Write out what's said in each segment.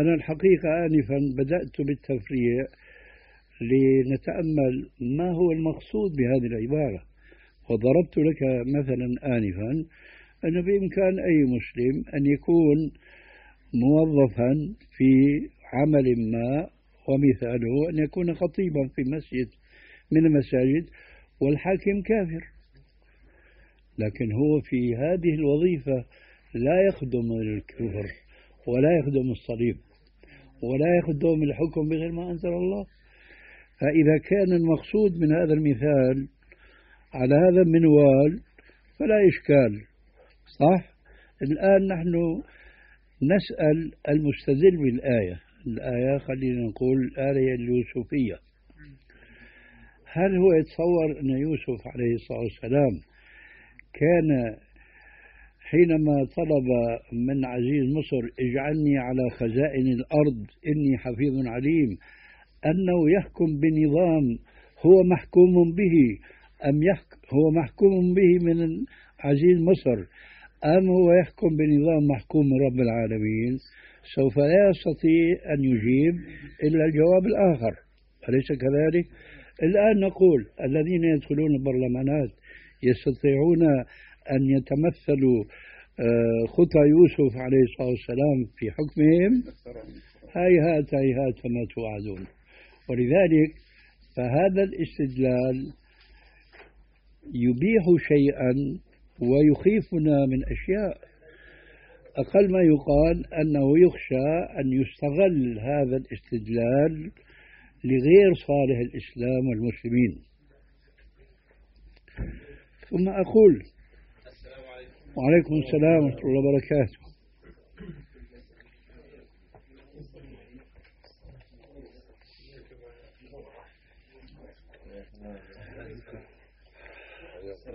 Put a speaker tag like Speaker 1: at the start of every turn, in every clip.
Speaker 1: أنا الحقيقة آنفا بدأت بالتفريع لنتأمل ما هو المقصود بهذه العبارة. وضربت لك مثلا آنفا أنه بإمكان أي مسلم أن يكون موظفا في عمل ما ومثاله أن يكون خطيبا في مسجد من المساجد والحاكم كافر. لكن هو في هذه الوظيفة لا يخدم الكفر. ولا يخدم الصليب ولا يخدم الحكم بغير ما أنزل الله. فإذا كان المقصود من هذا المثال على هذا المنوال فلا إشكال صح؟ الآن نحن نسأل المستدل بالآية. الآية خلينا نقول الآية اليوسفية. هل هو يتصور أن يوسف عليه الصلاة والسلام كان حينما طلب من عزيز مصر اجعلني على خزائن الأرض إني حفيظ عليم. أنه يحكم بنظام هو محكوم به. أم يحكم هو محكوم به من عزيز مصر. أم هو يحكم بنظام محكوم من رب العالمين؟ سوف لا يستطيع أن يجيب إلا الجواب الآخر. أليس كذلك؟ الآن نقول الذين يدخلون البرلمانات يستطيعون أن يتمثلوا آه، خطى يوسف عليه الصلاة والسلام في حكمهم. هيهات هيهات ما توعدون. ولذلك فهذا الاستدلال يبيح شيئا ويخيفنا من أشياء. أقل ما يقال أنه يخشى أن يستغل هذا الاستدلال لغير صالح الإسلام والمسلمين. ثم أقول وعليكم السلام ورحمة الله وبركاته.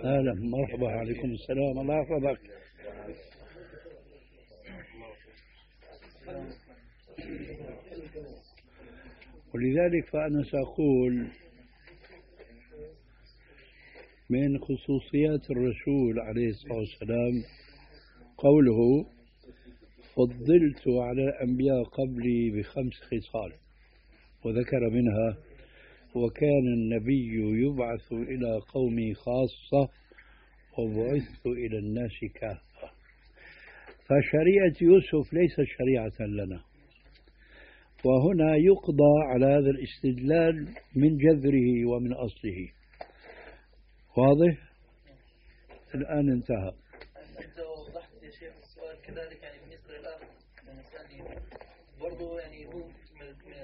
Speaker 1: أهلا مرحبا عليكم السلام. الله يحفظك. ولذلك فأنا سأقول من خصوصيات الرسول عليه الصلاة والسلام قوله فضلت على الأنبياء قبلي بخمس خصال. وذكر منها وكان النبي يبعث إلى قومه خاصة وبعثت إلى الناس كافة. فشريعة يوسف ليست شريعة لنا. وهنا يقضى على هذا الاستدلال من جذره ومن أصله. واضح؟ الآن انتهى
Speaker 2: أنت وضحت يا شيخ السؤال كذلك يعني بالنسبة للآخر يعني برضه يعني هو